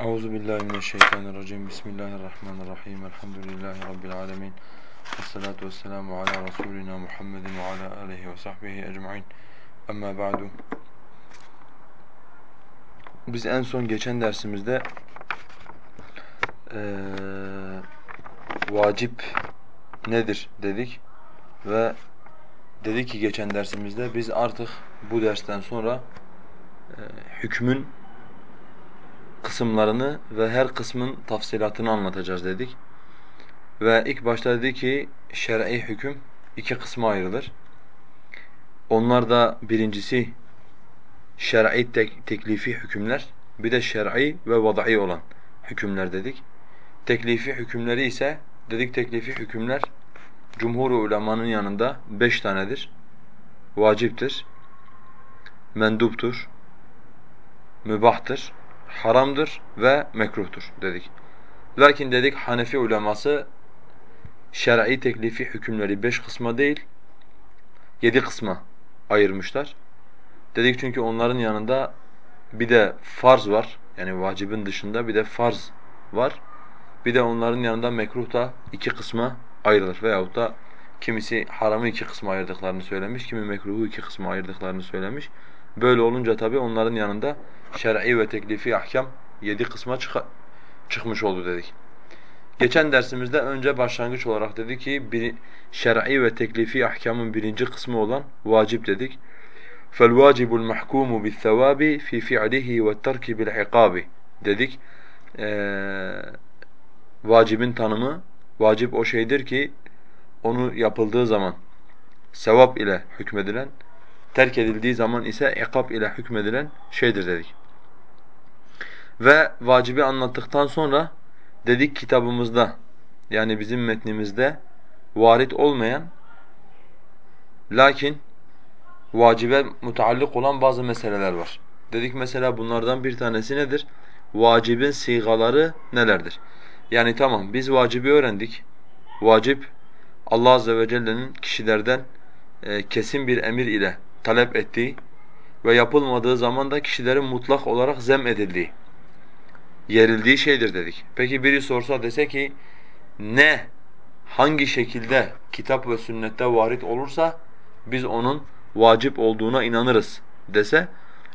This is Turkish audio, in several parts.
Euzu billahi mineşşeytanirracim. Bismillahirrahmanirrahim. Elhamdülillahi rabbil alamin. Essalatu vesselamu ala rasulina Muhammedin ve ala alihi ve sahbihi ecmaîn. Amma ba'du. Biz en son geçen dersimizde ee, vacip nedir dedik ve dedik ki geçen dersimizde biz artık bu dersten sonra e, hükmün kısımlarını ve her kısmın tafsilatını anlatacağız dedik. Ve ilk başta dedi ki şer'i hüküm iki kısma ayrılır. Onlar da birincisi şer'i tek, teklifi hükümler, bir de şer'i ve vad'i olan hükümler dedik. Teklifi hükümleri ise dedik teklifi hükümler cumhur ulemanın yanında beş tanedir. Vaciptir, menduptur, mübahtır, haramdır ve mekruhtur dedik. Lakin dedik Hanefi uleması şer'i teklifi hükümleri beş kısma değil, yedi kısma ayırmışlar. Dedik çünkü onların yanında bir de farz var. Yani vacibin dışında bir de farz var. Bir de onların yanında mekruh da iki kısma ayrılır. Veyahut da kimisi haramı iki kısma ayırdıklarını söylemiş, kimi mekruhu iki kısma ayırdıklarını söylemiş. Böyle olunca tabi onların yanında şer'i ve teklifi ahkam yedi kısma çık çıkmış oldu dedik. Geçen dersimizde önce başlangıç olarak dedi ki bir şer'i ve teklifi ahkamın birinci kısmı olan vacip dedik. فَالْوَاجِبُ الْمَحْكُومُ بِالثَّوَابِ فِي فِعْلِهِ وَالتَّرْكِ بِالْعِقَابِ dedik. Ee, vacibin tanımı, vacip o şeydir ki onu yapıldığı zaman sevap ile hükmedilen, terk edildiği zaman ise ikab ile hükmedilen şeydir dedik. Ve vacibi anlattıktan sonra dedik kitabımızda yani bizim metnimizde varit olmayan lakin vacibe mutallik olan bazı meseleler var. Dedik mesela bunlardan bir tanesi nedir? Vacibin sigaları nelerdir? Yani tamam biz vacibi öğrendik. Vacip Allah azze ve celle'nin kişilerden e, kesin bir emir ile talep ettiği ve yapılmadığı zaman da kişilerin mutlak olarak zem edildiği yerildiği şeydir dedik. Peki biri sorsa dese ki ne, hangi şekilde kitap ve sünnette varit olursa biz onun vacip olduğuna inanırız dese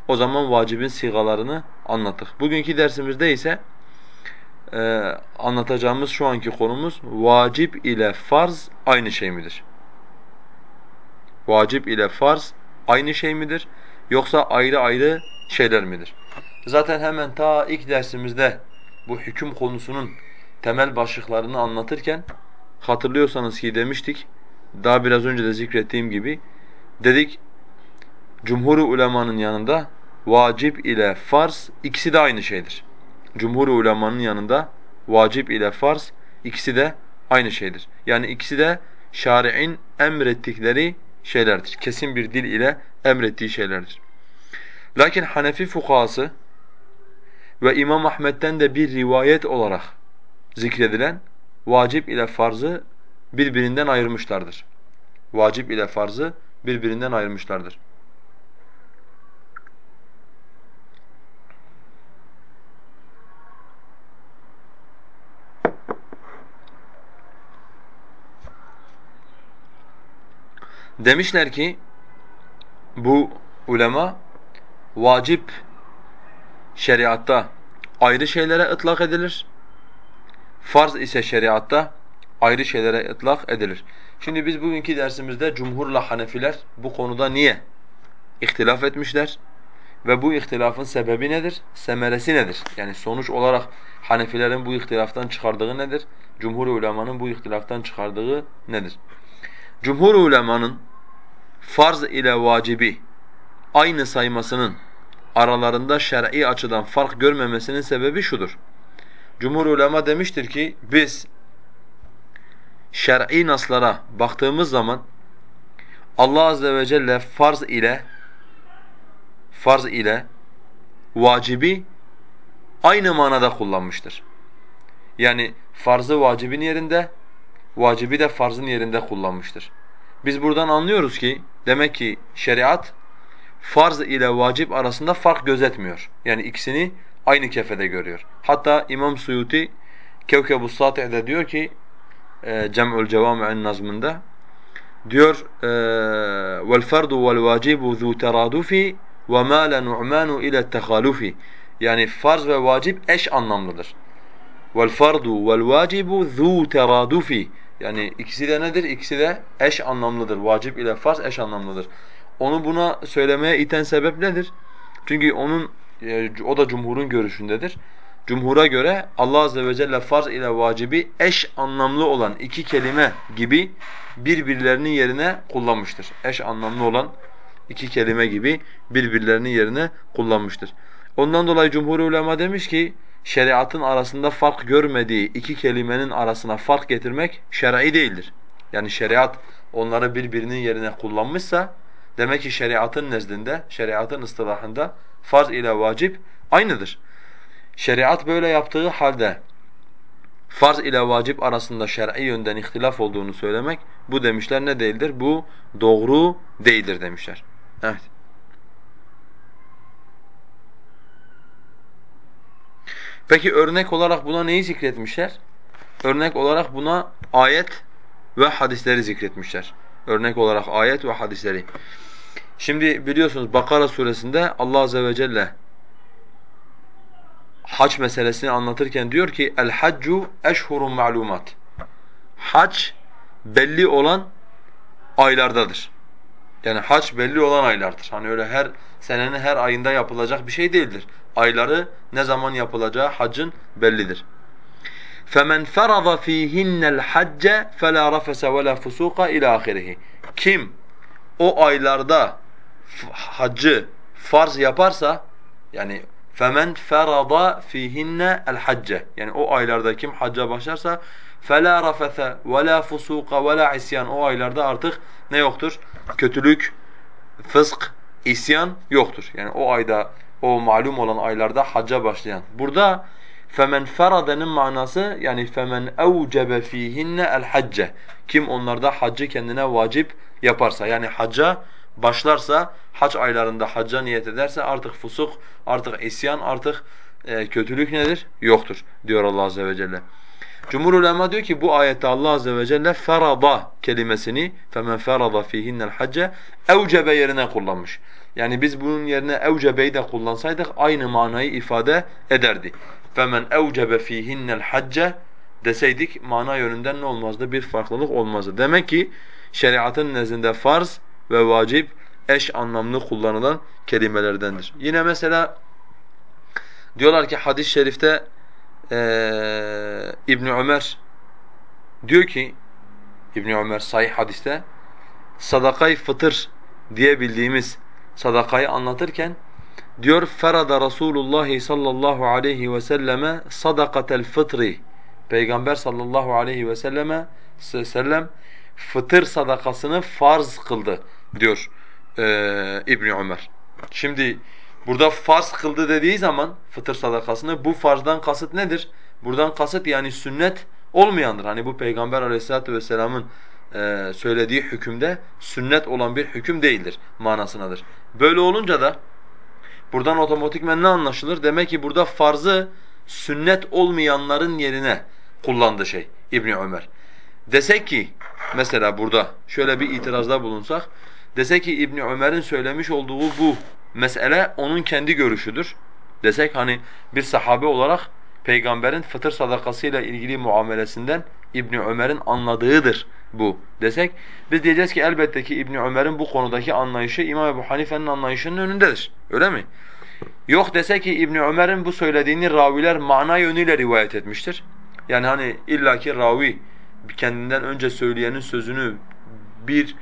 o zaman vacibin sigalarını anlattık. Bugünkü dersimizde ise e, anlatacağımız şu anki konumuz vacip ile farz aynı şey midir? Vacip ile farz aynı şey midir? Yoksa ayrı ayrı şeyler midir? Zaten hemen ta ilk dersimizde bu hüküm konusunun temel başlıklarını anlatırken hatırlıyorsanız ki demiştik, daha biraz önce de zikrettiğim gibi dedik cumhur ulemanın yanında vacip ile farz ikisi de aynı şeydir. Cumhur ulemanın yanında vacip ile farz ikisi de aynı şeydir. Yani ikisi de şari'in emrettikleri şeylerdir. Kesin bir dil ile emrettiği şeylerdir. Lakin Hanefi fukahası ve İmam Ahmet'ten de bir rivayet olarak zikredilen vacip ile farzı birbirinden ayırmışlardır. Vacip ile farzı birbirinden ayırmışlardır. Demişler ki bu ulema vacip şeriatta ayrı şeylere ıtlak edilir. Farz ise şeriatta ayrı şeylere ıtlak edilir. Şimdi biz bugünkü dersimizde cumhurla Hanefiler bu konuda niye ihtilaf etmişler ve bu ihtilafın sebebi nedir? Semeresi nedir? Yani sonuç olarak Hanefilerin bu ihtilaftan çıkardığı nedir? Cumhur ulemanın bu ihtilaftan çıkardığı nedir? Cumhur ulemanın farz ile vacibi aynı saymasının aralarında şer'i açıdan fark görmemesinin sebebi şudur. Cumhur ulema demiştir ki biz şer'i naslara baktığımız zaman Allah azze ve celle farz ile farz ile vacibi aynı manada kullanmıştır. Yani farzı vacibin yerinde, vacibi de farzın yerinde kullanmıştır. Biz buradan anlıyoruz ki demek ki şeriat farz ile vacip arasında fark gözetmiyor. Yani ikisini aynı kefede görüyor. Hatta İmam Suyuti Kevkeb-u Sati'de diyor ki e, Cem'ül Cevami'in nazmında diyor e, vel fardu vel vacibu zu teradufi ve ma la nu'manu yani farz ve vacip eş anlamlıdır. Vel fardu vel vacibu zu teradufi yani ikisi de nedir? İkisi de eş anlamlıdır. Vacip ile farz eş anlamlıdır. Onu buna söylemeye iten sebep nedir? Çünkü onun e, o da cumhurun görüşündedir. Cumhura göre Allah azze ve celle farz ile vacibi eş anlamlı olan iki kelime gibi birbirlerinin yerine kullanmıştır. Eş anlamlı olan iki kelime gibi birbirlerinin yerine kullanmıştır. Ondan dolayı cumhur ulema demiş ki şeriatın arasında fark görmediği iki kelimenin arasına fark getirmek şer'i değildir. Yani şeriat onları birbirinin yerine kullanmışsa demek ki şeriatın nezdinde, şeriatın ıstılahında farz ile vacip aynıdır. Şeriat böyle yaptığı halde farz ile vacip arasında şer'i yönden ihtilaf olduğunu söylemek bu demişler ne değildir? Bu doğru değildir demişler. Evet. Peki örnek olarak buna neyi zikretmişler? Örnek olarak buna ayet ve hadisleri zikretmişler. Örnek olarak ayet ve hadisleri. Şimdi biliyorsunuz Bakara suresinde Allah azze ve celle hac meselesini anlatırken diyor ki el haccu eşhurun ma'lumat. Hac belli olan aylardadır. Yani hac belli olan aylardır. Hani öyle her senenin her ayında yapılacak bir şey değildir. Ayları ne zaman yapılacağı hacın bellidir. فَمَنْ فَرَضَ ف۪يهِنَّ الْحَجَّ فَلَا رَفَسَ وَلَا فُسُوقَ ila ahirihi. Kim o aylarda haccı farz yaparsa yani فَمَنْ فَرَضَ ف۪يهِنَّ الْحَجَّ Yani o aylarda kim hacca başlarsa فَلَا رَفَثَ وَلَا فُسُوقَ وَلَا isyan O aylarda artık ne yoktur? Kötülük, fısk, isyan yoktur. Yani o ayda, o malum olan aylarda hacca başlayan. Burada فَمَنْ فَرَدَ'nın manası yani فَمَنْ اَوْجَبَ ف۪يهِنَّ الْحَجَّ Kim onlarda haccı kendine vacip yaparsa yani hacca başlarsa, hac aylarında hacca niyet ederse artık fusuk, artık isyan, artık e, kötülük nedir? Yoktur diyor Allah azze ve celle. Cumhur ulema diyor ki bu ayette Allah azze ve celle ferada kelimesini femen ferada fihinnel hacce evcebe yerine kullanmış. Yani biz bunun yerine evcebeyi de kullansaydık aynı manayı ifade ederdi. Femen evcebe fihinnel hacce deseydik mana yönünden ne olmazdı? Bir farklılık olmazdı. Demek ki şeriatın nezdinde farz ve vacip eş anlamlı kullanılan kelimelerdendir. Yine mesela diyorlar ki hadis-i şerifte ee, İbn Ömer diyor ki İbn Ömer sahih hadiste sadakayı fıtır diye bildiğimiz sadakayı anlatırken diyor ferada Rasulullah sallallahu aleyhi ve selleme sadakatel fıtri Peygamber sallallahu aleyhi ve selleme sellem fıtır sadakasını farz kıldı diyor e, İbn Ömer. Şimdi burada farz kıldı dediği zaman fıtır sadakasını bu farzdan kasıt nedir? Buradan kasıt yani sünnet olmayandır. Hani bu Peygamber Aleyhisselatü vesselam'ın e, söylediği hükümde sünnet olan bir hüküm değildir manasınadır. Böyle olunca da buradan otomatikmen ne anlaşılır? Demek ki burada farzı sünnet olmayanların yerine kullandı şey İbn Ömer. Desek ki mesela burada şöyle bir itirazda bulunsak desek ki İbn Ömer'in söylemiş olduğu bu mesele onun kendi görüşüdür. Desek hani bir sahabe olarak peygamberin fıtır sadakasıyla ilgili muamelesinden İbn Ömer'in anladığıdır bu desek biz diyeceğiz ki elbette ki İbn Ömer'in bu konudaki anlayışı İmam Ebu Hanife'nin anlayışının önündedir. Öyle mi? Yok desek ki İbn Ömer'in bu söylediğini raviler mana yönüyle rivayet etmiştir. Yani hani illaki ravi kendinden önce söyleyenin sözünü bir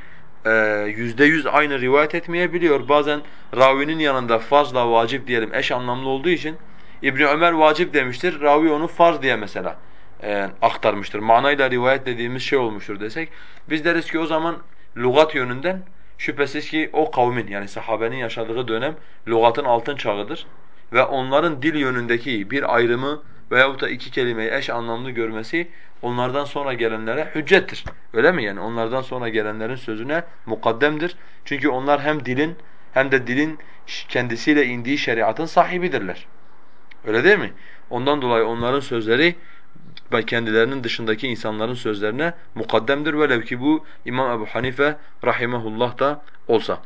yüzde yüz aynı rivayet etmeyebiliyor. Bazen ravinin yanında fazla vacip diyelim eş anlamlı olduğu için İbn Ömer vacip demiştir, ravi onu farz diye mesela e, aktarmıştır. Manayla rivayet dediğimiz şey olmuştur desek biz deriz ki o zaman lügat yönünden şüphesiz ki o kavmin yani sahabenin yaşadığı dönem lügatın altın çağıdır ve onların dil yönündeki bir ayrımı veyahut da iki kelimeyi eş anlamlı görmesi onlardan sonra gelenlere hüccettir. Öyle mi yani? Onlardan sonra gelenlerin sözüne mukaddemdir. Çünkü onlar hem dilin hem de dilin kendisiyle indiği şeriatın sahibidirler. Öyle değil mi? Ondan dolayı onların sözleri kendilerinin dışındaki insanların sözlerine mukaddemdir velev ki bu İmam Ebu Hanife rahimehullah da olsa.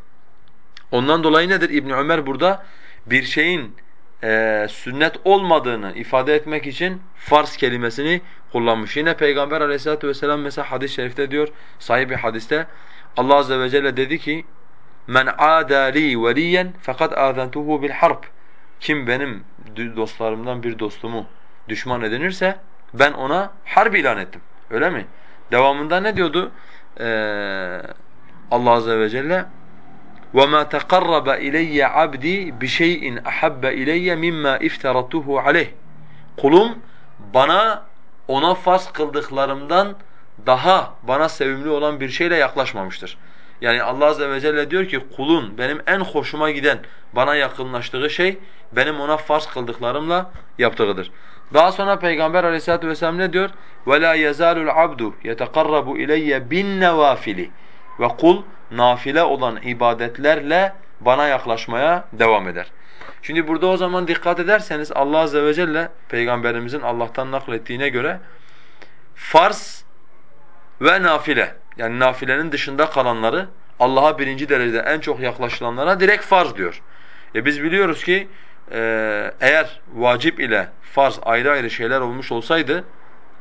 Ondan dolayı nedir? İbn Ömer burada bir şeyin e, sünnet olmadığını ifade etmek için farz kelimesini kullanmış. Yine Peygamber aleyhissalatu vesselam mesela hadis-i şerifte diyor, sahih bir hadiste Allah azze ve celle dedi ki Men aada li veliyen fakat azentuhu bil harb. Kim benim dostlarımdan bir dostumu düşman edinirse ben ona harp ilan ettim. Öyle mi? Devamında ne diyordu? Ee, Allah azze ve celle وَمَا تَقَرَّبَ اِلَيَّ عَبْدِي بِشَيْءٍ اَحَبَّ اِلَيَّ مِمَّا اِفْتَرَتُهُ عَلَيْهِ Kulum bana ona farz kıldıklarımdan daha bana sevimli olan bir şeyle yaklaşmamıştır. Yani Allah azze ve celle diyor ki kulun benim en hoşuma giden bana yakınlaştığı şey benim ona farz kıldıklarımla yaptığıdır. Daha sonra Peygamber aleyhissalatu vesselam ne diyor? وَلَا يَزَالُ الْعَبْدُ يَتَقَرَّبُ اِلَيَّ بِالنَّوَافِلِ Ve kul nafile olan ibadetlerle bana yaklaşmaya devam eder. Şimdi burada o zaman dikkat ederseniz Allah azze ve celle peygamberimizin Allah'tan naklettiğine göre farz ve nafile yani nafilenin dışında kalanları Allah'a birinci derecede en çok yaklaşılanlara direkt farz diyor. E biz biliyoruz ki e, eğer vacip ile farz ayrı ayrı şeyler olmuş olsaydı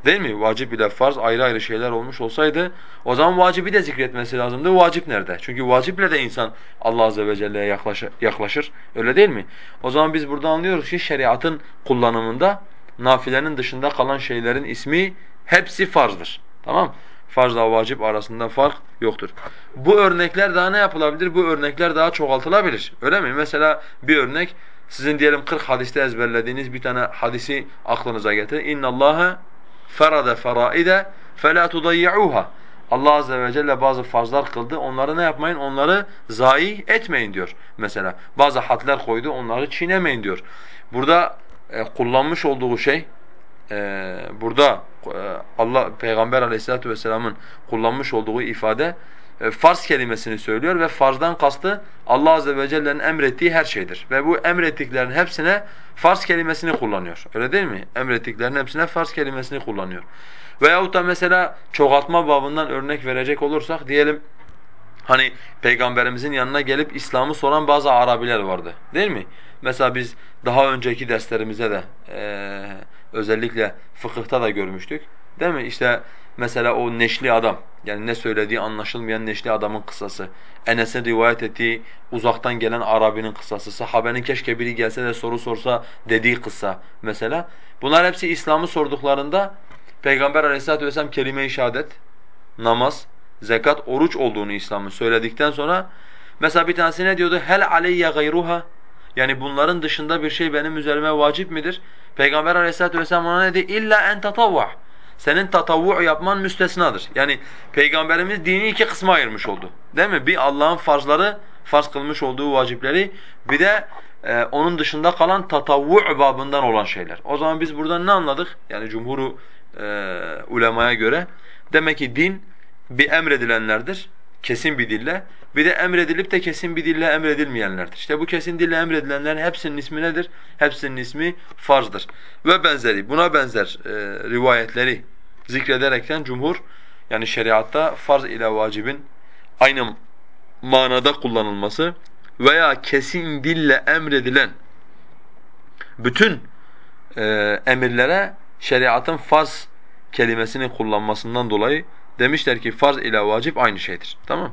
değil mi? Vacip ile farz ayrı ayrı şeyler olmuş olsaydı o zaman vacibi de zikretmesi lazımdı. Vacip nerede? Çünkü vaciple de insan Allah azze ve celle'ye yaklaşır. Öyle değil mi? O zaman biz burada anlıyoruz ki şeriatın kullanımında nafilenin dışında kalan şeylerin ismi hepsi farzdır. Tamam? farzla vacip arasında fark yoktur. Bu örnekler daha ne yapılabilir? Bu örnekler daha çoğaltılabilir. Öyle mi? Mesela bir örnek sizin diyelim 40 hadiste ezberlediğiniz bir tane hadisi aklınıza getirin. İnna Allaha farada faraide fela tudayyuha. Allah azze ve celle bazı farzlar kıldı. Onları ne yapmayın? Onları zayi etmeyin diyor mesela. Bazı hadler koydu. Onları çiğnemeyin diyor. Burada e, kullanmış olduğu şey e, burada e, Allah Peygamber Aleyhisselatü vesselam'ın kullanmış olduğu ifade farz kelimesini söylüyor ve farzdan kastı Allah azze ve celle'nin emrettiği her şeydir. Ve bu emrettiklerin hepsine farz kelimesini kullanıyor. Öyle değil mi? Emrettiklerin hepsine farz kelimesini kullanıyor. Veyahut da mesela çoğaltma babından örnek verecek olursak diyelim hani peygamberimizin yanına gelip İslam'ı soran bazı Arabiler vardı. Değil mi? Mesela biz daha önceki derslerimize de e, özellikle fıkıhta da görmüştük. Değil mi? İşte mesela o neşli adam, yani ne söylediği anlaşılmayan neşli adamın kıssası, Enes'in rivayet ettiği uzaktan gelen Arabinin kıssası, sahabenin keşke biri gelse de soru sorsa dediği kıssa mesela. Bunlar hepsi İslam'ı sorduklarında Peygamber aleyhissalatu vesselam kelime-i şehadet, namaz, zekat, oruç olduğunu İslam'ın söyledikten sonra mesela bir tanesi ne diyordu? Hel aleyye gayruha yani bunların dışında bir şey benim üzerime vacip midir? Peygamber aleyhissalatu vesselam ona ne dedi? İlla en tatavva. Senin tatavvu yapman müstesnadır. Yani Peygamberimiz dini iki kısma ayırmış oldu. Değil mi? Bir Allah'ın farzları, farz kılmış olduğu vacipleri, bir de e, onun dışında kalan tatavvu babından olan şeyler. O zaman biz buradan ne anladık? Yani cumhuru e, ulemaya göre demek ki din bir emredilenlerdir kesin bir dille. Bir de emredilip de kesin bir dille emredilmeyenlerdir. İşte bu kesin dille emredilenlerin hepsinin ismi nedir? Hepsinin ismi farzdır. Ve benzeri, buna benzer e, rivayetleri zikrederekten cumhur, yani şeriatta farz ile vacibin aynı manada kullanılması veya kesin dille emredilen bütün e, emirlere şeriatın farz kelimesini kullanmasından dolayı demişler ki farz ile vacip aynı şeydir. Tamam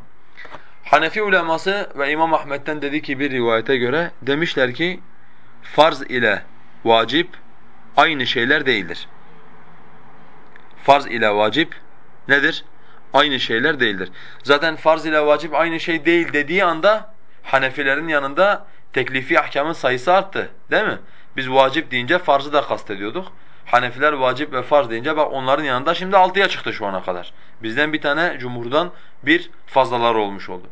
Hanefi uleması ve İmam Ahmet'ten dediği ki bir rivayete göre demişler ki farz ile vacip aynı şeyler değildir. Farz ile vacip nedir? Aynı şeyler değildir. Zaten farz ile vacip aynı şey değil dediği anda Hanefilerin yanında teklifi ahkamın sayısı arttı. Değil mi? Biz vacip deyince farzı da kastediyorduk. Hanefiler vacip ve farz deyince bak onların yanında şimdi altıya çıktı şu ana kadar. Bizden bir tane cumhurdan bir fazlaları olmuş oldu.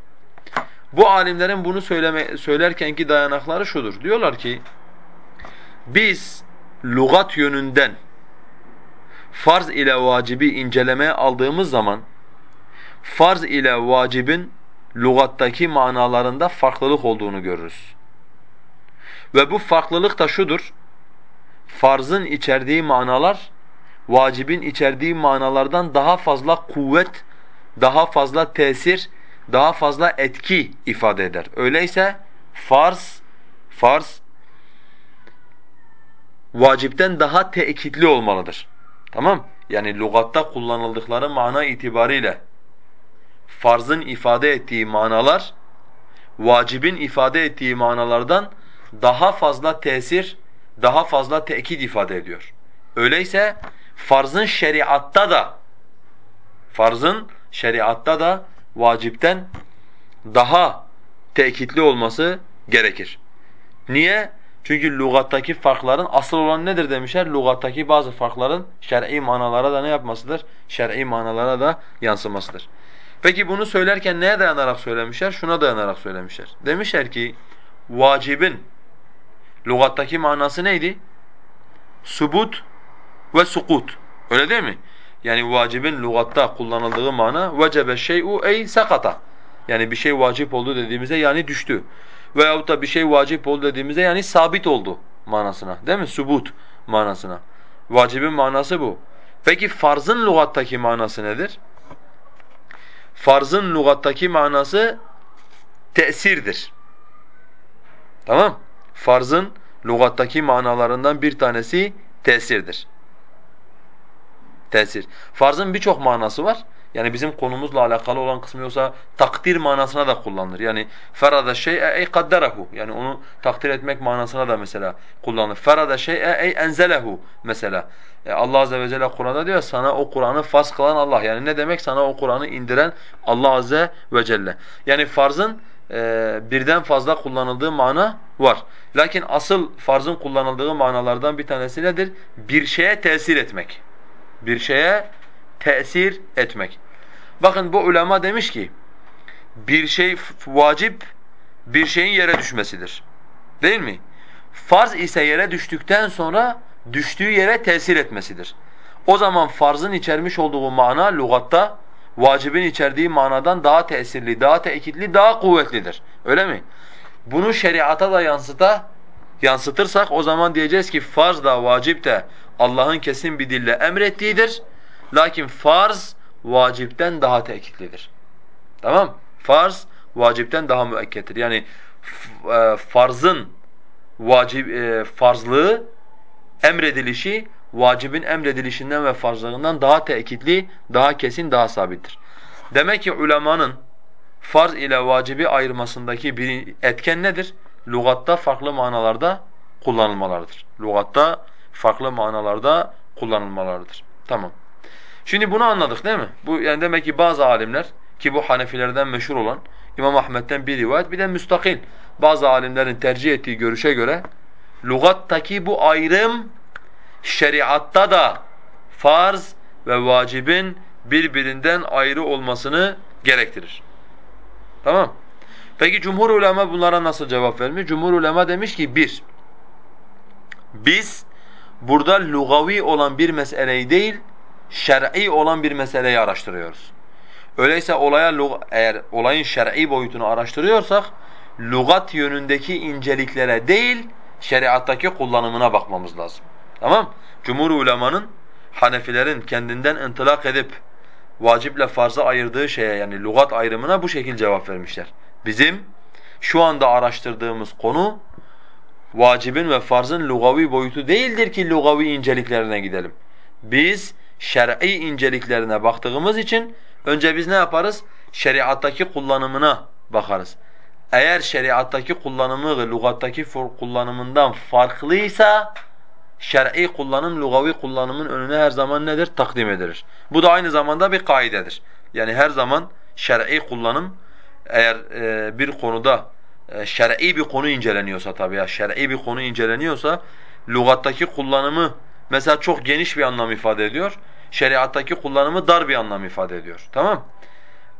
Bu alimlerin bunu söyleme, söylerkenki dayanakları şudur. Diyorlar ki biz lugat yönünden farz ile vacibi incelemeye aldığımız zaman farz ile vacibin lügattaki manalarında farklılık olduğunu görürüz. Ve bu farklılık da şudur. Farzın içerdiği manalar vacibin içerdiği manalardan daha fazla kuvvet, daha fazla tesir, daha fazla etki ifade eder. Öyleyse farz farz vacipten daha tekitli olmalıdır. Tamam? Yani lügatta kullanıldıkları mana itibariyle farzın ifade ettiği manalar vacibin ifade ettiği manalardan daha fazla tesir, daha fazla tekit ifade ediyor. Öyleyse farzın şeriatta da farzın şeriatta da vacipten daha tekitli olması gerekir. Niye? Çünkü lügattaki farkların asıl olan nedir demişler? Lügattaki bazı farkların şer'i manalara da ne yapmasıdır? Şer'i manalara da yansımasıdır. Peki bunu söylerken neye dayanarak söylemişler? Şuna dayanarak söylemişler. Demişler ki vacibin lügattaki manası neydi? Subut ve sukut. Öyle değil mi? Yani vacibin lügatta kullanıldığı mana vecebe şey'u ey sakata. Yani bir şey vacip oldu dediğimizde yani düştü. Veyahut da bir şey vacip oldu dediğimizde yani sabit oldu manasına. Değil mi? Subut manasına. Vacibin manası bu. Peki farzın lügattaki manası nedir? Farzın lügattaki manası tesirdir. Tamam? Farzın lügattaki manalarından bir tanesi tesirdir. Tesir. Farzın birçok manası var. Yani bizim konumuzla alakalı olan kısmı yoksa takdir manasına da kullanılır. Yani ferada şey'e ey kadderehu. Yani onu takdir etmek manasına da mesela kullanılır. Ferada şey'e ey enzelehu mesela. E Allah azze ve celle Kur'an'da diyor sana o Kur'an'ı farz kılan Allah. Yani ne demek? Sana o Kur'an'ı indiren Allah azze ve celle. Yani farzın e, birden fazla kullanıldığı mana var. Lakin asıl farzın kullanıldığı manalardan bir tanesi nedir? Bir şeye tesir etmek. Bir şeye tesir etmek. Bakın bu ulema demiş ki bir şey vacip bir şeyin yere düşmesidir. Değil mi? Farz ise yere düştükten sonra düştüğü yere tesir etmesidir. O zaman farzın içermiş olduğu mana lügatta vacibin içerdiği manadan daha tesirli, daha tekitli, daha kuvvetlidir. Öyle mi? Bunu şeriata da yansıta yansıtırsak o zaman diyeceğiz ki farz da vacip de Allah'ın kesin bir dille emrettiğidir. Lakin farz vacipten daha tekitlidir. Tamam? Farz vacipten daha müekkettir. Yani e, farzın vacip e, farzlığı emredilişi vacibin emredilişinden ve farzlığından daha tekitli, daha kesin, daha sabittir. Demek ki ulemanın farz ile vacibi ayırmasındaki bir etken nedir? Lugatta farklı manalarda kullanılmalarıdır. Lugatta farklı manalarda kullanılmalarıdır. Tamam. Şimdi bunu anladık değil mi? Bu yani demek ki bazı alimler ki bu Hanefilerden meşhur olan İmam Ahmed'den bir rivayet bir de müstakil bazı alimlerin tercih ettiği görüşe göre lugattaki bu ayrım şeriatta da farz ve vacibin birbirinden ayrı olmasını gerektirir. Tamam? Peki cumhur ulema bunlara nasıl cevap vermiş? Cumhur ulema demiş ki bir, biz burada lugavi olan bir meseleyi değil, şer'i olan bir meseleyi araştırıyoruz. Öyleyse olaya eğer olayın şer'i boyutunu araştırıyorsak lugat yönündeki inceliklere değil şeriattaki kullanımına bakmamız lazım. Tamam? Cumhur ulemanın Hanefilerin kendinden ıntılak edip vaciple farzı ayırdığı şeye yani lugat ayrımına bu şekil cevap vermişler. Bizim şu anda araştırdığımız konu vacibin ve farzın lugavi boyutu değildir ki lugavi inceliklerine gidelim. Biz şer'i inceliklerine baktığımız için önce biz ne yaparız? Şeriattaki kullanımına bakarız. Eğer şeriattaki kullanımı lügattaki kullanımından farklıysa şer'i kullanım lugavi kullanımın önüne her zaman nedir? Takdim edilir. Bu da aynı zamanda bir kaidedir. Yani her zaman şer'i kullanım eğer e, bir konuda e, şer'i bir konu inceleniyorsa tabii ya şer'i bir konu inceleniyorsa lügattaki kullanımı mesela çok geniş bir anlam ifade ediyor. Şeriattaki kullanımı dar bir anlam ifade ediyor. Tamam?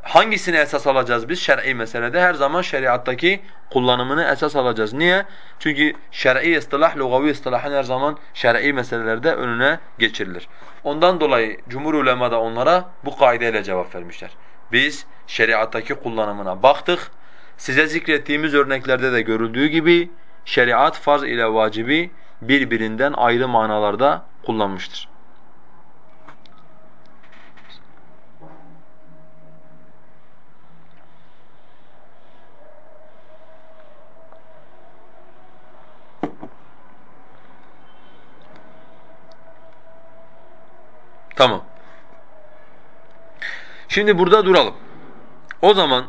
Hangisini esas alacağız biz şer'i meselede? Her zaman şeriattaki kullanımını esas alacağız. Niye? Çünkü şer'i istilah, lugavi istilahın her zaman şer'i meselelerde önüne geçirilir. Ondan dolayı cumhur ulema da onlara bu kaideyle cevap vermişler. Biz şeriattaki kullanımına baktık. Size zikrettiğimiz örneklerde de görüldüğü gibi şeriat farz ile vacibi birbirinden ayrı manalarda kullanmıştır. Tamam. Şimdi burada duralım. O zaman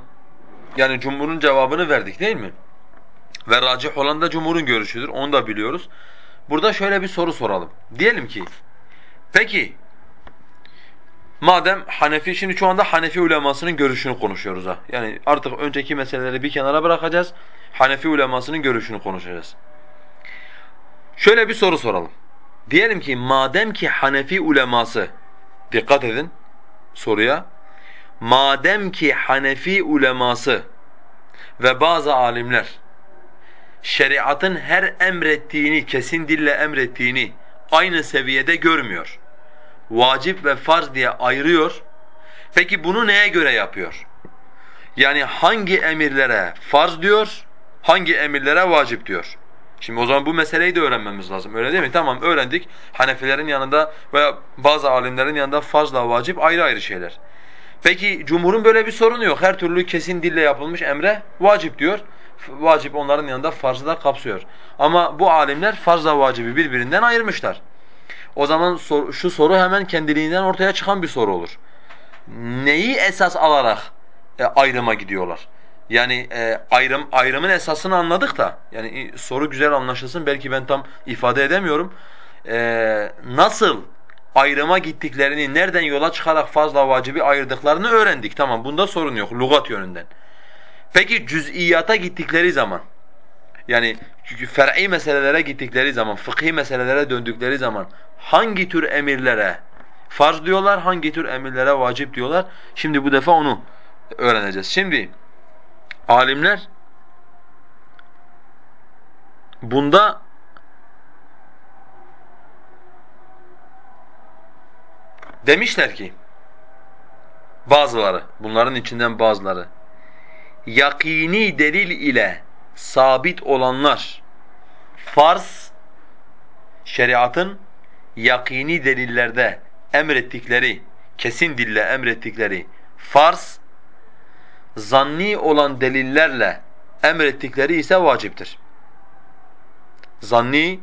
yani cumhurun cevabını verdik değil mi? Ve racih olan da cumhurun görüşüdür. Onu da biliyoruz. Burada şöyle bir soru soralım. Diyelim ki peki madem Hanefi şimdi şu anda Hanefi ulemasının görüşünü konuşuyoruz ha. Yani artık önceki meseleleri bir kenara bırakacağız. Hanefi ulemasının görüşünü konuşacağız. Şöyle bir soru soralım. Diyelim ki madem ki Hanefi uleması dikkat edin soruya madem ki Hanefi uleması ve bazı alimler şeriatın her emrettiğini, kesin dille emrettiğini aynı seviyede görmüyor. Vacip ve farz diye ayırıyor. Peki bunu neye göre yapıyor? Yani hangi emirlere farz diyor, hangi emirlere vacip diyor? Şimdi o zaman bu meseleyi de öğrenmemiz lazım. Öyle değil mi? Tamam öğrendik. Hanefilerin yanında veya bazı alimlerin yanında farzla vacip ayrı ayrı şeyler. Peki cumhurun böyle bir sorunu yok. Her türlü kesin dille yapılmış emre vacip diyor. Vacip onların yanında farzı da kapsıyor. Ama bu alimler farzla vacibi birbirinden ayırmışlar. O zaman sor, şu soru hemen kendiliğinden ortaya çıkan bir soru olur. Neyi esas alarak e, ayrıma gidiyorlar? Yani e, ayrım ayrımın esasını anladık da yani soru güzel anlaşılsın belki ben tam ifade edemiyorum. E, nasıl ayrıma gittiklerini, nereden yola çıkarak fazla vacibi ayırdıklarını öğrendik. Tamam bunda sorun yok lugat yönünden. Peki cüz'iyata gittikleri zaman yani fer'i meselelere gittikleri zaman, fıkhi meselelere döndükleri zaman hangi tür emirlere farz diyorlar, hangi tür emirlere vacip diyorlar? Şimdi bu defa onu öğreneceğiz. Şimdi alimler bunda demişler ki bazıları, bunların içinden bazıları yakini delil ile sabit olanlar farz şeriatın yakini delillerde emrettikleri, kesin dille emrettikleri farz zanni olan delillerle emrettikleri ise vaciptir. Zanni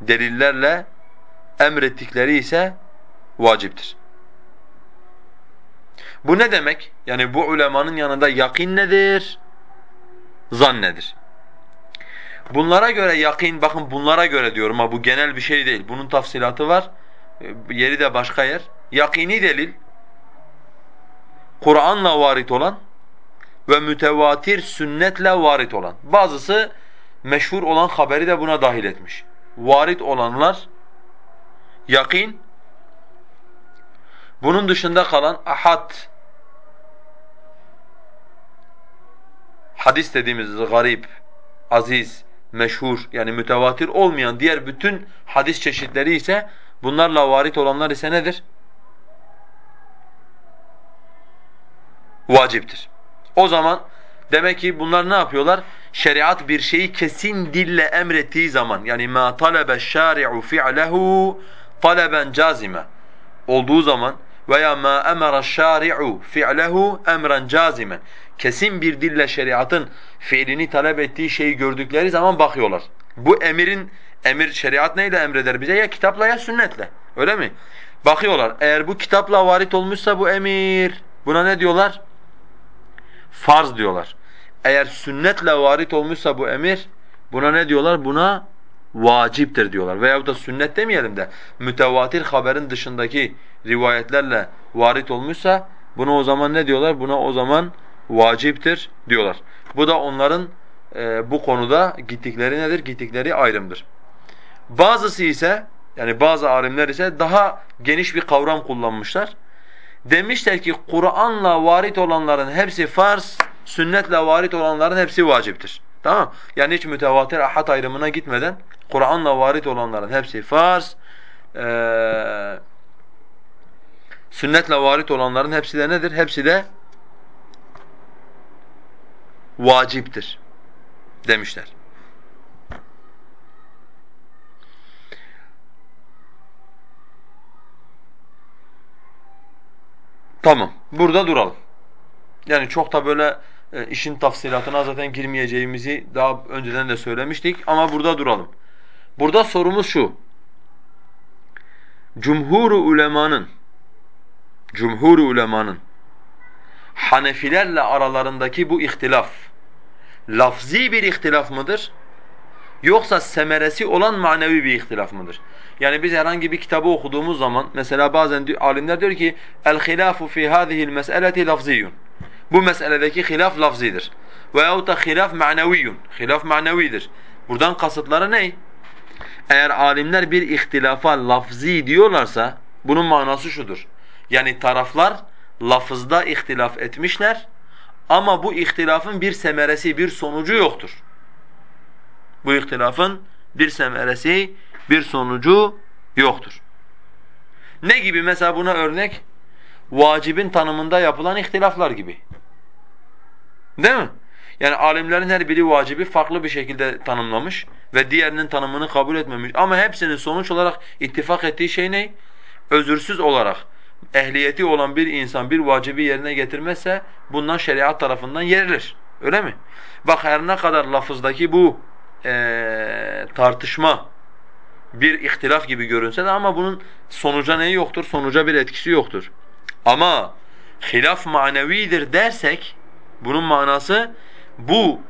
delillerle emrettikleri ise vaciptir. Bu ne demek? Yani bu ulemanın yanında yakin nedir? Zan nedir? Bunlara göre yakin, bakın bunlara göre diyorum ha bu genel bir şey değil. Bunun tafsilatı var. Yeri de başka yer. Yakini delil, Kur'an'la varit olan ve mütevatir sünnetle varit olan. Bazısı meşhur olan haberi de buna dahil etmiş. Varit olanlar yakin, bunun dışında kalan ahad, hadis dediğimiz garip, aziz, meşhur yani mütevatir olmayan diğer bütün hadis çeşitleri ise bunlarla varit olanlar ise nedir? Vaciptir. O zaman demek ki bunlar ne yapıyorlar? Şeriat bir şeyi kesin dille emrettiği zaman yani ma talebe şari'u fi'lehu taleben cazime olduğu zaman veya ma emara şari'u fi'lehu emran cazimen kesin bir dille şeriatın fiilini talep ettiği şeyi gördükleri zaman bakıyorlar. Bu emirin emir şeriat neyle emreder bize? Ya kitapla ya sünnetle. Öyle mi? Bakıyorlar. Eğer bu kitapla varit olmuşsa bu emir. Buna ne diyorlar? Farz diyorlar. Eğer sünnetle varit olmuşsa bu emir buna ne diyorlar? Buna vaciptir diyorlar. Veyahut da sünnet demeyelim de mütevatir haberin dışındaki rivayetlerle varit olmuşsa buna o zaman ne diyorlar? Buna o zaman vaciptir diyorlar. Bu da onların e, bu konuda gittikleri nedir? Gittikleri ayrımdır. Bazısı ise yani bazı alimler ise daha geniş bir kavram kullanmışlar. Demişler ki Kur'an'la varit olanların hepsi farz, sünnetle varit olanların hepsi vaciptir. Tamam Yani hiç mütevatir ahad ayrımına gitmeden Kur'an'la varit olanların hepsi farz, ee, sünnetle varit olanların hepsi de nedir? Hepsi de vaciptir demişler. Tamam. Burada duralım. Yani çok da böyle e, işin tafsilatına zaten girmeyeceğimizi daha önceden de söylemiştik ama burada duralım. Burada sorumuz şu. Cumhur ulemanın Cumhur ulemanın Hanefilerle aralarındaki bu ihtilaf lafzi bir ihtilaf mıdır? Yoksa semeresi olan manevi bir ihtilaf mıdır? Yani biz herhangi bir kitabı okuduğumuz zaman mesela bazen alimler diyor ki el hilafu fi hadihi'l mes'eleti lafziyun. Bu meseledeki hilaf lafzidir. Veyahut da hilaf maneviyun. Hilaf manevidir. Buradan kasıtları ne? Eğer alimler bir ihtilafa lafzi diyorlarsa bunun manası şudur. Yani taraflar lafızda ihtilaf etmişler ama bu ihtilafın bir semeresi, bir sonucu yoktur. Bu ihtilafın bir semeresi, bir sonucu yoktur. Ne gibi mesela buna örnek? Vacibin tanımında yapılan ihtilaflar gibi. Değil mi? Yani alimlerin her biri vacibi farklı bir şekilde tanımlamış ve diğerinin tanımını kabul etmemiş. Ama hepsinin sonuç olarak ittifak ettiği şey ne? Özürsüz olarak ehliyeti olan bir insan bir vacibi yerine getirmezse bundan şeriat tarafından yerilir. Öyle mi? Bak her ne kadar lafızdaki bu ee, tartışma bir ihtilaf gibi görünse de ama bunun sonuca neyi yoktur? Sonuca bir etkisi yoktur. Ama hilaf manevidir dersek bunun manası bu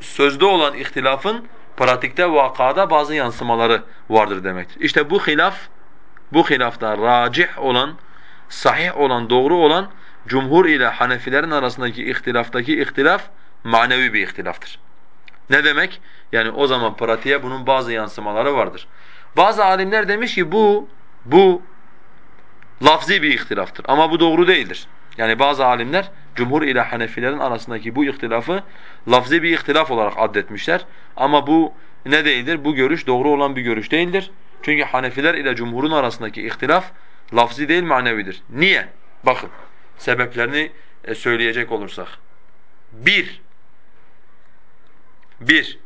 sözde olan ihtilafın pratikte vakada bazı yansımaları vardır demektir. İşte bu hilaf bu hilafta racih olan, sahih olan, doğru olan cumhur ile Hanefilerin arasındaki ihtilaftaki ihtilaf manevi bir ihtilaftır. Ne demek? Yani o zaman pratiğe bunun bazı yansımaları vardır. Bazı alimler demiş ki bu bu lafzi bir ihtilaftır ama bu doğru değildir. Yani bazı alimler cumhur ile Hanefilerin arasındaki bu ihtilafı lafzi bir ihtilaf olarak addetmişler. Ama bu ne değildir? Bu görüş doğru olan bir görüş değildir. Çünkü Hanefiler ile cumhurun arasındaki ihtilaf lafzi değil manevidir. Niye? Bakın sebeplerini e, söyleyecek olursak. Bir, bir,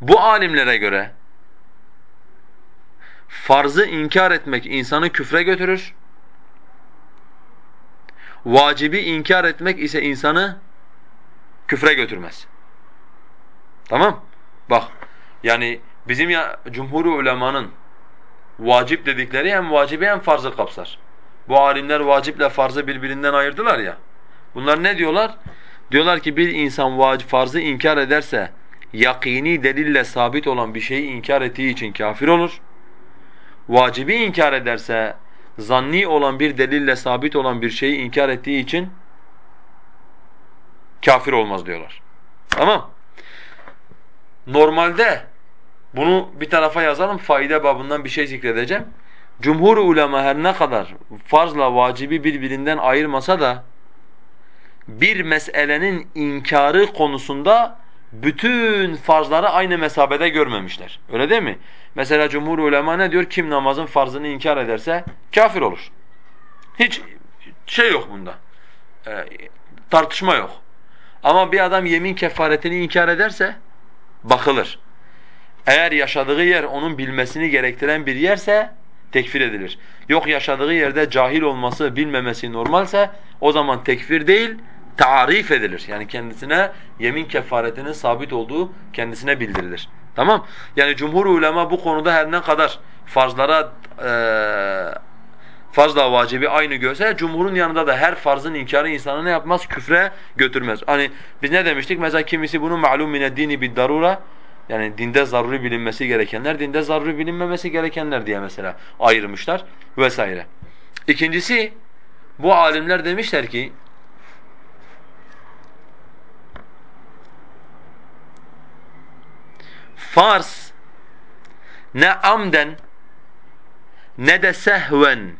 bu alimlere göre farzı inkar etmek insanı küfre götürür. Vacibi inkar etmek ise insanı küfre götürmez. Tamam? Bak yani bizim ya cumhur ulemanın vacip dedikleri hem vacibi hem farzı kapsar. Bu alimler vaciple farzı birbirinden ayırdılar ya. Bunlar ne diyorlar? Diyorlar ki bir insan vacip farzı inkar ederse yakini delille sabit olan bir şeyi inkar ettiği için kafir olur. Vacibi inkar ederse zanni olan bir delille sabit olan bir şeyi inkar ettiği için kafir olmaz diyorlar. Tamam? Normalde bunu bir tarafa yazalım fayda babından bir şey zikredeceğim. Cumhur ulema her ne kadar farzla vacibi birbirinden ayırmasa da bir meselenin inkarı konusunda bütün farzları aynı mesabede görmemişler. Öyle değil mi? Mesela cumhur ulema ne diyor? Kim namazın farzını inkar ederse kafir olur. Hiç şey yok bunda. Ee, tartışma yok. Ama bir adam yemin kefaretini inkar ederse bakılır. Eğer yaşadığı yer onun bilmesini gerektiren bir yerse tekfir edilir. Yok yaşadığı yerde cahil olması, bilmemesi normalse o zaman tekfir değil, tarif edilir. Yani kendisine yemin kefaretinin sabit olduğu kendisine bildirilir. Tamam? Yani cumhur ulema bu konuda her ne kadar farzlara e, farzla vacibi aynı görse cumhurun yanında da her farzın inkarı insanı ne yapmaz? Küfre götürmez. Hani biz ne demiştik? Mesela kimisi bunu ma'lum mine dini bid darura yani dinde zaruri bilinmesi gerekenler, dinde zaruri bilinmemesi gerekenler diye mesela ayırmışlar vesaire. İkincisi bu alimler demişler ki farz ne amden ne de sehven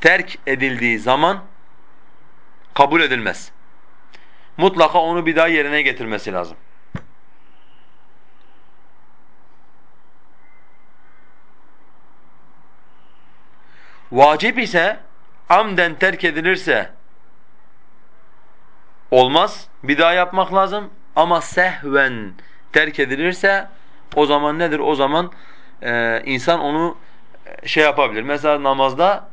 terk edildiği zaman kabul edilmez. Mutlaka onu bir daha yerine getirmesi lazım. Vacip ise amden terk edilirse olmaz. Bir daha yapmak lazım. Ama sehven terk edilirse o zaman nedir? O zaman e, insan onu e, şey yapabilir. Mesela namazda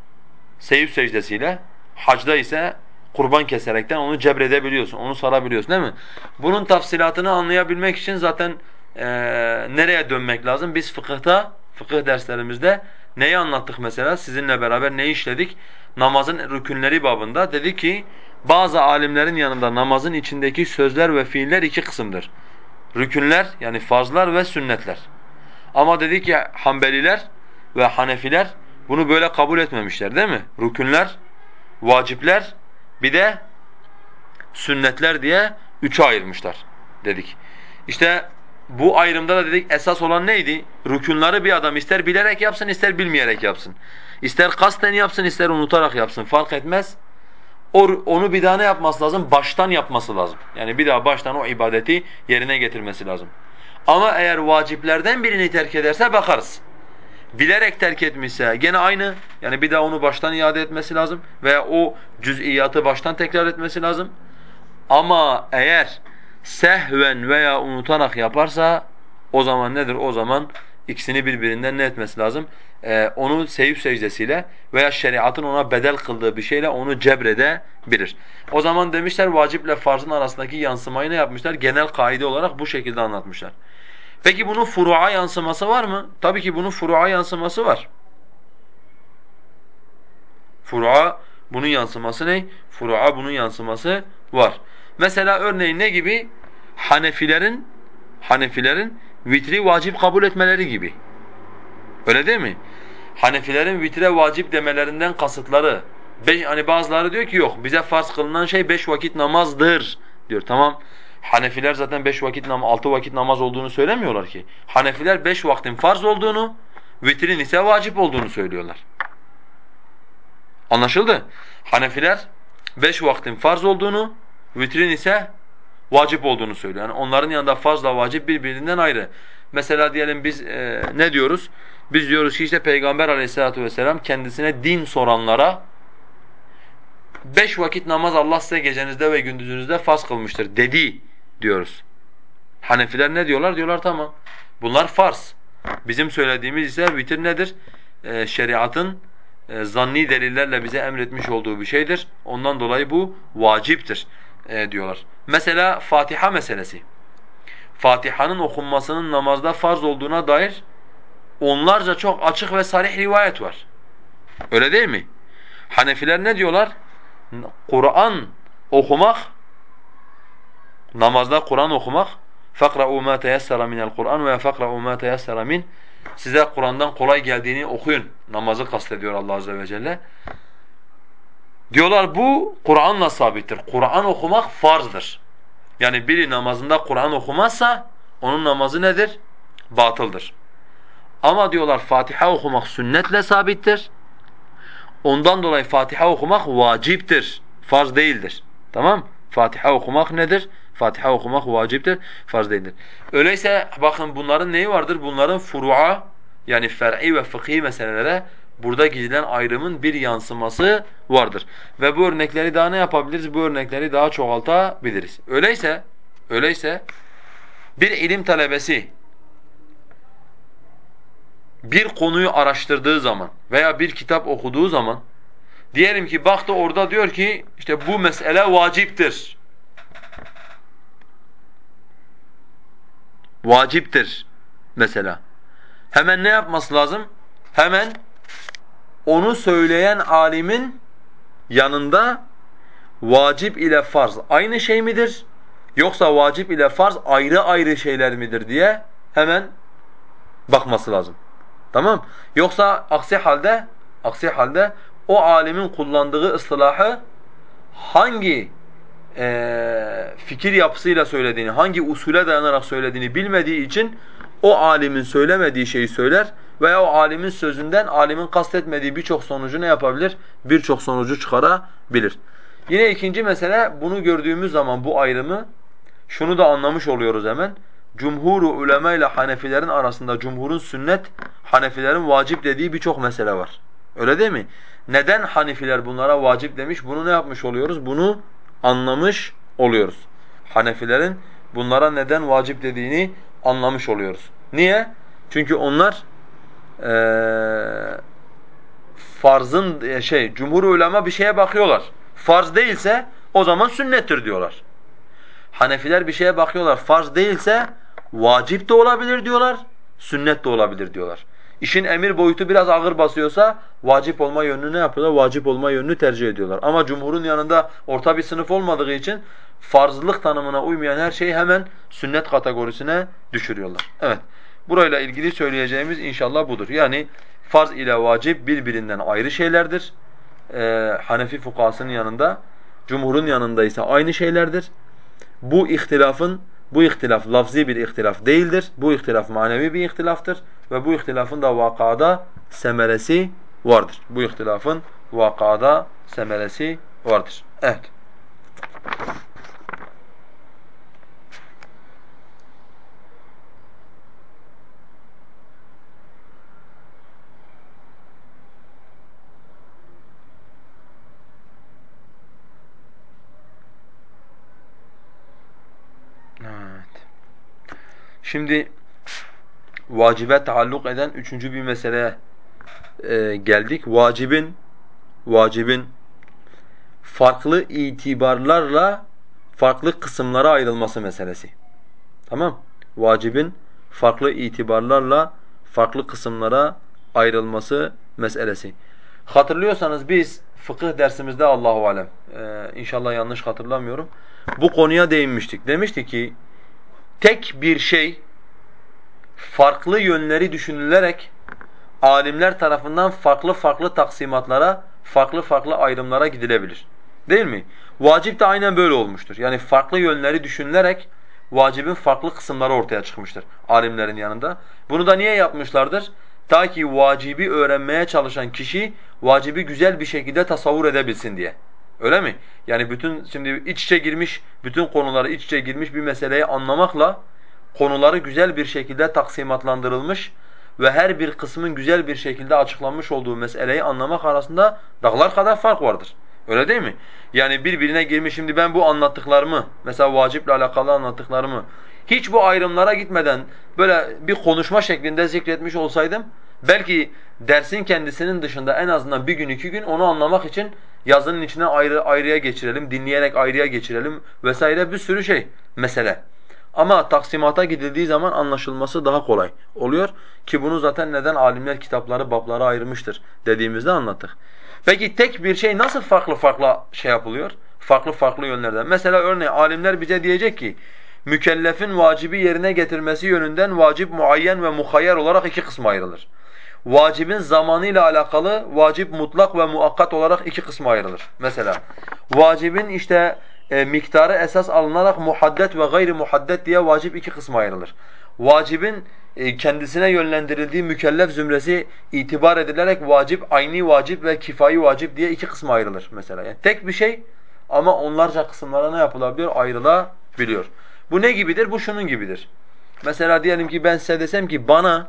seyif secdesiyle, hacda ise kurban keserekten onu cebredebiliyorsun, onu sarabiliyorsun değil mi? Bunun tafsilatını anlayabilmek için zaten e, nereye dönmek lazım? Biz fıkıhta, fıkıh derslerimizde neyi anlattık mesela? Sizinle beraber neyi işledik? Namazın rükünleri babında dedi ki bazı alimlerin yanında namazın içindeki sözler ve fiiller iki kısımdır. Rükünler yani farzlar ve sünnetler. Ama dedi ki Hanbeliler ve Hanefiler bunu böyle kabul etmemişler değil mi? Rükünler, vacipler bir de sünnetler diye üçe ayırmışlar dedik. İşte bu ayrımda da dedik esas olan neydi? Rükünleri bir adam ister bilerek yapsın ister bilmeyerek yapsın. İster kasten yapsın ister unutarak yapsın fark etmez. Onu bir daha ne yapması lazım? Baştan yapması lazım. Yani bir daha baştan o ibadeti yerine getirmesi lazım. Ama eğer vaciplerden birini terk ederse bakarız. Bilerek terk etmişse gene aynı. Yani bir daha onu baştan iade etmesi lazım veya o cüz'iyatı baştan tekrar etmesi lazım. Ama eğer sehven veya unutarak yaparsa o zaman nedir? O zaman ikisini birbirinden ne etmesi lazım? Ee, onu seyif secdesiyle veya şeriatın ona bedel kıldığı bir şeyle onu cebredebilir. O zaman demişler vaciple farzın arasındaki yansımayı ne yapmışlar? Genel kaide olarak bu şekilde anlatmışlar. Peki bunun furu'a yansıması var mı? Tabii ki bunun furu'a yansıması var. Furu'a bunun yansıması ne? Furu'a bunun yansıması var. Mesela örneğin ne gibi? Hanefilerin Hanefilerin vitri vacip kabul etmeleri gibi. Öyle değil mi? Hanefilerin vitre vacip demelerinden kasıtları beş, hani bazıları diyor ki yok bize farz kılınan şey beş vakit namazdır diyor. Tamam. Hanefiler zaten beş vakit namaz, altı vakit namaz olduğunu söylemiyorlar ki. Hanefiler beş vaktin farz olduğunu, vitrin ise vacip olduğunu söylüyorlar. Anlaşıldı? Hanefiler beş vaktin farz olduğunu, vitrin ise vacip olduğunu söylüyor. Yani onların yanında farzla vacip birbirinden ayrı. Mesela diyelim biz e, ne diyoruz? Biz diyoruz ki işte Peygamber aleyhissalatu vesselam kendisine din soranlara beş vakit namaz Allah size gecenizde ve gündüzünüzde farz kılmıştır dedi diyoruz. Hanefiler ne diyorlar? Diyorlar tamam. Bunlar farz. Bizim söylediğimiz ise vitir nedir? Ee, şeriatın e, zanni delillerle bize emretmiş olduğu bir şeydir. Ondan dolayı bu vaciptir e, diyorlar. Mesela Fatiha meselesi. Fatiha'nın okunmasının namazda farz olduğuna dair onlarca çok açık ve sarih rivayet var. Öyle değil mi? Hanefiler ne diyorlar? Kur'an okumak Namazda Kur'an okumak فَقْرَعُوا مَا تَيَسَّرَ مِنَ الْقُرْآنِ وَيَا فَقْرَعُوا مَا تَيَسَّرَ مِنْ Size Kur'an'dan kolay geldiğini okuyun. Namazı kastediyor Allah Azze ve Celle. Diyorlar bu Kur'an'la sabittir. Kur'an okumak farzdır. Yani biri namazında Kur'an okumazsa onun namazı nedir? Batıldır. Ama diyorlar Fatiha okumak sünnetle sabittir. Ondan dolayı Fatiha okumak vaciptir. Farz değildir. Tamam? Fatiha okumak nedir? Fatiha okumak vaciptir, farz değildir. Öyleyse bakın bunların neyi vardır? Bunların furu'a yani fer'i ve fıkhi meselelere burada gidilen ayrımın bir yansıması vardır. Ve bu örnekleri daha ne yapabiliriz? Bu örnekleri daha çoğaltabiliriz. Öyleyse, öyleyse bir ilim talebesi bir konuyu araştırdığı zaman veya bir kitap okuduğu zaman diyelim ki baktı orada diyor ki işte bu mesele vaciptir. Vaciptir mesela. Hemen ne yapması lazım? Hemen onu söyleyen alimin yanında vacip ile farz aynı şey midir? Yoksa vacip ile farz ayrı ayrı şeyler midir diye hemen bakması lazım. Tamam? Yoksa aksi halde aksi halde o alimin kullandığı ıslahı hangi e, fikir yapısıyla söylediğini, hangi usule dayanarak söylediğini bilmediği için o alimin söylemediği şeyi söyler veya o alimin sözünden alimin kastetmediği birçok sonucu ne yapabilir? Birçok sonucu çıkarabilir. Yine ikinci mesele bunu gördüğümüz zaman bu ayrımı şunu da anlamış oluyoruz hemen. Cumhuru ulema ile Hanefilerin arasında cumhurun sünnet, Hanefilerin vacip dediği birçok mesele var. Öyle değil mi? Neden Hanefiler bunlara vacip demiş? Bunu ne yapmış oluyoruz? Bunu anlamış oluyoruz. Hanefilerin bunlara neden vacip dediğini anlamış oluyoruz. Niye? Çünkü onlar ee, farzın e, şey cumhur ulema bir şeye bakıyorlar. Farz değilse o zaman sünnettir diyorlar. Hanefiler bir şeye bakıyorlar. Farz değilse vacip de olabilir diyorlar, sünnet de olabilir diyorlar. İşin emir boyutu biraz ağır basıyorsa vacip olma yönünü ne yapıyorlar? Vacip olma yönünü tercih ediyorlar. Ama cumhurun yanında orta bir sınıf olmadığı için farzlık tanımına uymayan her şeyi hemen sünnet kategorisine düşürüyorlar. Evet. Burayla ilgili söyleyeceğimiz inşallah budur. Yani farz ile vacip birbirinden ayrı şeylerdir. Ee, Hanefi fukahasının yanında, cumhurun yanında ise aynı şeylerdir. Bu ihtilafın bu ihtilaf lafzi bir ihtilaf değildir. Bu ihtilaf manevi bir ihtilaftır ve bu ihtilafın da vakada semeresi vardır. Bu ihtilafın vakada semeresi vardır. Evet. Şimdi vacibe taalluk eden üçüncü bir meseleye e, geldik. Vacibin vacibin farklı itibarlarla farklı kısımlara ayrılması meselesi. Tamam? Vacibin farklı itibarlarla farklı kısımlara ayrılması meselesi. Hatırlıyorsanız biz fıkıh dersimizde Allahu alem e, inşallah yanlış hatırlamıyorum. Bu konuya değinmiştik. Demiştik ki tek bir şey farklı yönleri düşünülerek alimler tarafından farklı farklı taksimatlara, farklı farklı ayrımlara gidilebilir. Değil mi? Vacip de aynen böyle olmuştur. Yani farklı yönleri düşünülerek vacibin farklı kısımları ortaya çıkmıştır alimlerin yanında. Bunu da niye yapmışlardır? Ta ki vacibi öğrenmeye çalışan kişi vacibi güzel bir şekilde tasavvur edebilsin diye. Öyle mi? Yani bütün şimdi iç içe girmiş, bütün konuları iç içe girmiş bir meseleyi anlamakla konuları güzel bir şekilde taksimatlandırılmış ve her bir kısmın güzel bir şekilde açıklanmış olduğu meseleyi anlamak arasında dağlar kadar fark vardır. Öyle değil mi? Yani birbirine girmiş şimdi ben bu anlattıklarımı, mesela vaciple alakalı anlattıklarımı hiç bu ayrımlara gitmeden böyle bir konuşma şeklinde zikretmiş olsaydım belki dersin kendisinin dışında en azından bir gün iki gün onu anlamak için yazının içine ayrı ayrıya geçirelim, dinleyerek ayrıya geçirelim vesaire bir sürü şey mesele. Ama taksimata gidildiği zaman anlaşılması daha kolay oluyor ki bunu zaten neden alimler kitapları, bablara ayırmıştır dediğimizde anlattık. Peki tek bir şey nasıl farklı farklı şey yapılıyor? Farklı farklı yönlerden. Mesela örneğin alimler bize diyecek ki mükellefin vacibi yerine getirmesi yönünden vacip muayyen ve muhayyer olarak iki kısma ayrılır. Vacibin zamanıyla alakalı vacip mutlak ve muakkat olarak iki kısma ayrılır. Mesela vacibin işte e, miktarı esas alınarak muhaddet ve gayri muhaddet diye vacip iki kısma ayrılır. Vacibin e, kendisine yönlendirildiği mükellef zümresi itibar edilerek vacip, ayni vacip ve kifayi vacip diye iki kısma ayrılır mesela. Yani tek bir şey ama onlarca kısımlara ne yapılabiliyor? Ayrılabiliyor. Bu ne gibidir? Bu şunun gibidir. Mesela diyelim ki ben size desem ki bana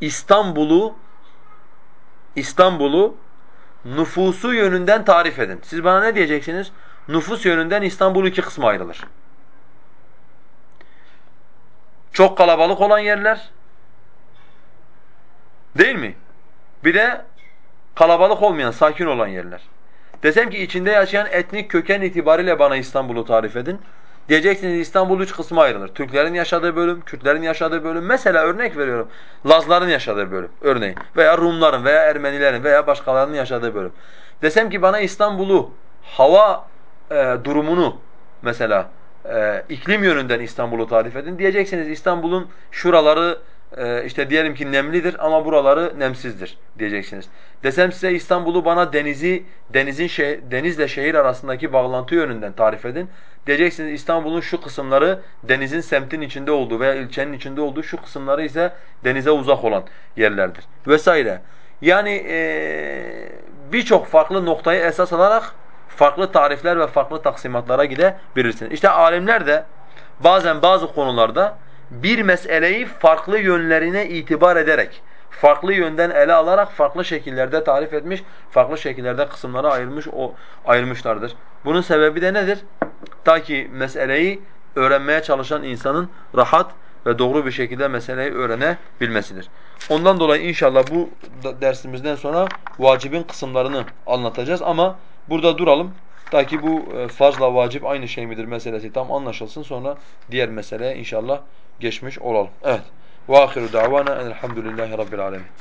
İstanbul'u İstanbul'u nüfusu yönünden tarif edin. Siz bana ne diyeceksiniz? Nüfus yönünden İstanbul iki kısma ayrılır. Çok kalabalık olan yerler değil mi? Bir de kalabalık olmayan, sakin olan yerler. Desem ki içinde yaşayan etnik köken itibariyle bana İstanbul'u tarif edin. Diyeceksiniz İstanbul üç kısma ayrılır. Türklerin yaşadığı bölüm, Kürtlerin yaşadığı bölüm. Mesela örnek veriyorum. Lazların yaşadığı bölüm örneğin. Veya Rumların veya Ermenilerin veya başkalarının yaşadığı bölüm. Desem ki bana İstanbul'u hava e, durumunu mesela e, iklim yönünden İstanbul'u tarif edin. Diyeceksiniz İstanbul'un şuraları e, işte diyelim ki nemlidir ama buraları nemsizdir diyeceksiniz. Desem size İstanbul'u bana denizi denizin şeh, denizle şehir arasındaki bağlantı yönünden tarif edin. Diyeceksiniz İstanbul'un şu kısımları denizin semtin içinde olduğu veya ilçenin içinde olduğu şu kısımları ise denize uzak olan yerlerdir vesaire. Yani e, birçok farklı noktayı esas alarak farklı tarifler ve farklı taksimatlara gidebilirsiniz. İşte alimler de bazen bazı konularda bir meseleyi farklı yönlerine itibar ederek farklı yönden ele alarak farklı şekillerde tarif etmiş, farklı şekillerde kısımlara ayırmış o ayırmışlardır. Bunun sebebi de nedir? Ta ki meseleyi öğrenmeye çalışan insanın rahat ve doğru bir şekilde meseleyi öğrenebilmesidir. Ondan dolayı inşallah bu dersimizden sonra vacibin kısımlarını anlatacağız ama burada duralım. Ta ki bu e, farzla vacip aynı şey midir meselesi tam anlaşılsın sonra diğer meseleye inşallah geçmiş olalım. Evet. وآخر دعوانا أن الحمد لله رب العالمين